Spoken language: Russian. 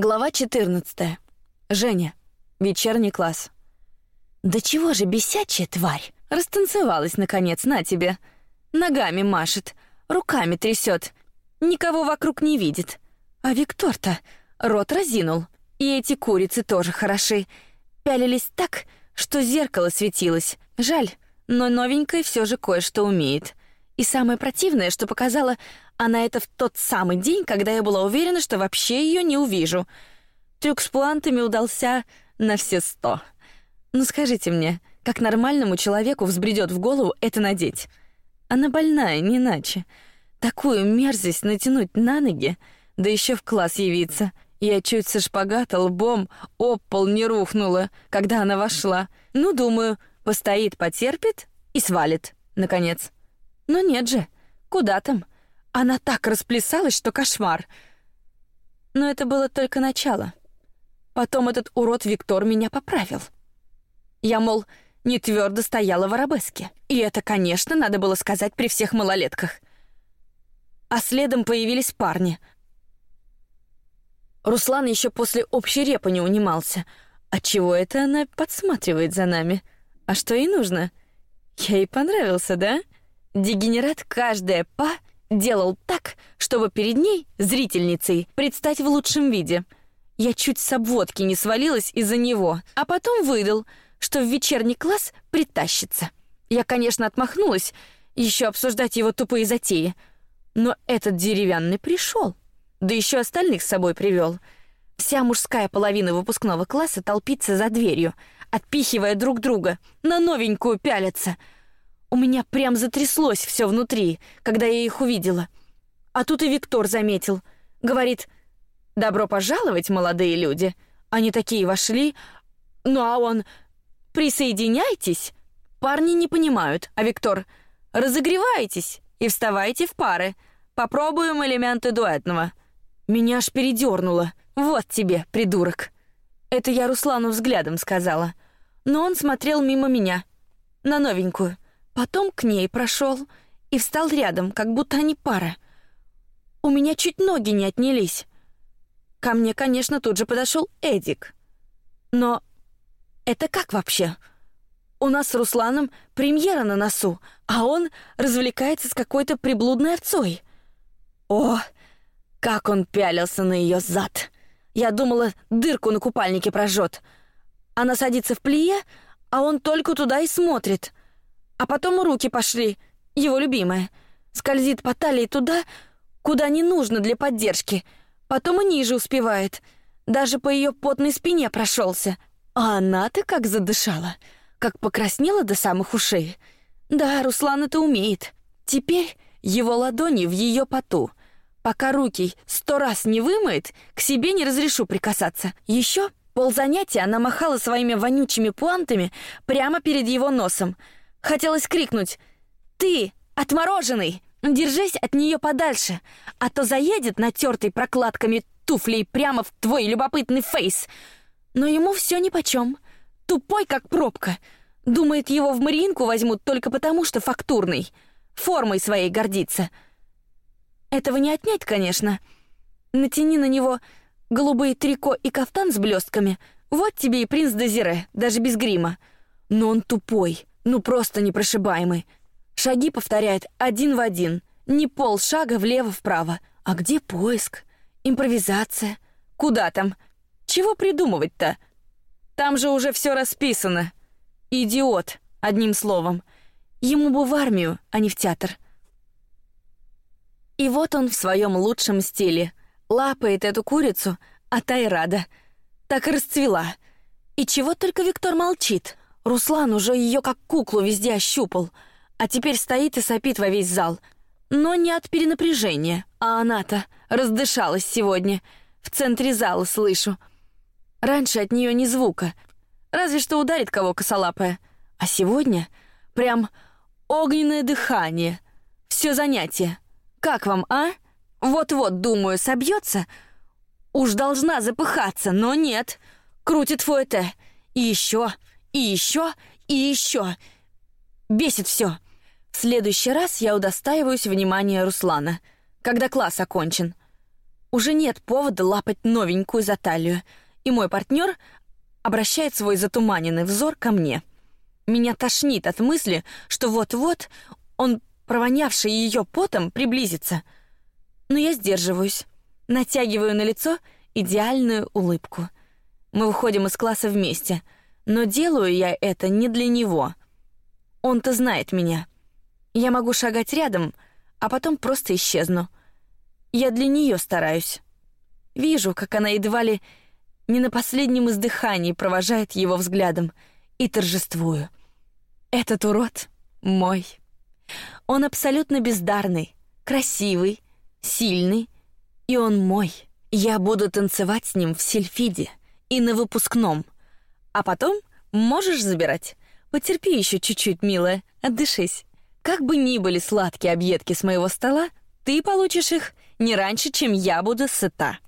Глава 14. Женя. Вечерний класс. Да чего же бесячая тварь? Растанцевалась наконец на тебе. Ногами машет, руками трясет, никого вокруг не видит. А Виктор-то рот разинул. И эти курицы тоже хороши. Пялились так, что зеркало светилось. Жаль, но новенькая все же кое-что умеет. И самое противное, что показала она это в тот самый день, когда я была уверена, что вообще ее не увижу. Трюк с пуантами удался на все сто. Ну скажите мне, как нормальному человеку взбредет в голову это надеть? Она больная, не иначе. Такую мерзость натянуть на ноги, да еще в класс явиться. Я чуть со шпагата лбом об пол не рухнула, когда она вошла. Ну, думаю, постоит, потерпит и свалит, наконец. Но нет же, куда там? Она так расплясалась, что кошмар. Но это было только начало. Потом этот урод Виктор меня поправил. Я, мол, не твердо стояла в арабеске. И это, конечно, надо было сказать при всех малолетках. А следом появились парни. Руслан еще после общей репы не унимался. А чего это она подсматривает за нами? А что ей нужно? Я ей понравился, да? Дегенерат каждое па делал так, чтобы перед ней, зрительницей, предстать в лучшем виде. Я чуть с обводки не свалилась из-за него, а потом выдал, что в вечерний класс притащится. Я, конечно, отмахнулась, еще обсуждать его тупые затеи, но этот деревянный пришел, да еще остальных с собой привел. Вся мужская половина выпускного класса толпится за дверью, отпихивая друг друга, на новенькую пялятся — у меня прям затряслось все внутри, когда я их увидела. А тут и Виктор заметил. Говорит, «Добро пожаловать, молодые люди». Они такие вошли. Ну а он, «Присоединяйтесь». Парни не понимают, а Виктор, «Разогревайтесь и вставайте в пары. Попробуем элементы дуэтного». Меня аж передернуло. Вот тебе, придурок. Это я Руслану взглядом сказала. Но он смотрел мимо меня. На новенькую. Потом к ней прошел и встал рядом, как будто они пара. У меня чуть ноги не отнялись. Ко мне, конечно, тут же подошел Эдик. Но это как вообще? У нас с Русланом премьера на носу, а он развлекается с какой-то приблудной овцой. О, как он пялился на ее зад! Я думала, дырку на купальнике прожжет. Она садится в плие, а он только туда и смотрит. А потом руки пошли, его любимая. Скользит по талии туда, куда не нужно для поддержки. Потом и ниже успевает. Даже по ее потной спине прошелся. А она-то как задышала, как покраснела до самых ушей. Да, Руслан это умеет. Теперь его ладони в ее поту. Пока руки сто раз не вымоет, к себе не разрешу прикасаться. Еще ползанятия она махала своими вонючими пуантами прямо перед его носом — Хотелось крикнуть: "Ты, отмороженный, держись от нее подальше, а то заедет натертой прокладками туфлей прямо в твой любопытный фейс". Но ему все ни по чем. Тупой как пробка. Думает, его в Мариинку возьмут только потому, что фактурный, формой своей гордится. Этого не отнять, конечно. Натяни на него голубые трико и кафтан с блестками. Вот тебе и принц Дезире, даже без грима. Но он тупой, ну просто непрошибаемый. Шаги повторяет один в один, не пол шага влево-вправо. А где поиск? Импровизация? Куда там? Чего придумывать-то? Там же уже все расписано. Идиот, одним словом. Ему бы в армию, а не в театр. И вот он в своем лучшем стиле лапает эту курицу, а та и рада. Так и расцвела. И чего только Виктор молчит. Руслан уже ее как куклу везде ощупал, а теперь стоит и сопит во весь зал. Но не от перенапряжения, а она-то раздышалась сегодня. В центре зала слышу. Раньше от нее ни звука, разве что ударит кого косолапая. А сегодня прям огненное дыхание. Все занятие. Как вам, а? Вот-вот, думаю, собьется. Уж должна запыхаться, но нет. Крутит фуэте. И еще и еще, и еще. Бесит все. В следующий раз я удостаиваюсь внимания Руслана, когда класс окончен. Уже нет повода лапать новенькую за талию, и мой партнер обращает свой затуманенный взор ко мне. Меня тошнит от мысли, что вот-вот он, провонявший ее потом, приблизится. Но я сдерживаюсь, натягиваю на лицо идеальную улыбку. Мы выходим из класса вместе, но делаю я это не для него. Он-то знает меня. Я могу шагать рядом, а потом просто исчезну. Я для нее стараюсь. Вижу, как она едва ли не на последнем издыхании провожает его взглядом и торжествую. Этот урод мой. Он абсолютно бездарный, красивый, сильный, и он мой. Я буду танцевать с ним в сельфиде и на выпускном. А потом можешь забирать. Потерпи еще чуть-чуть, милая, отдышись. Как бы ни были сладкие объедки с моего стола, ты получишь их не раньше, чем я буду сыта.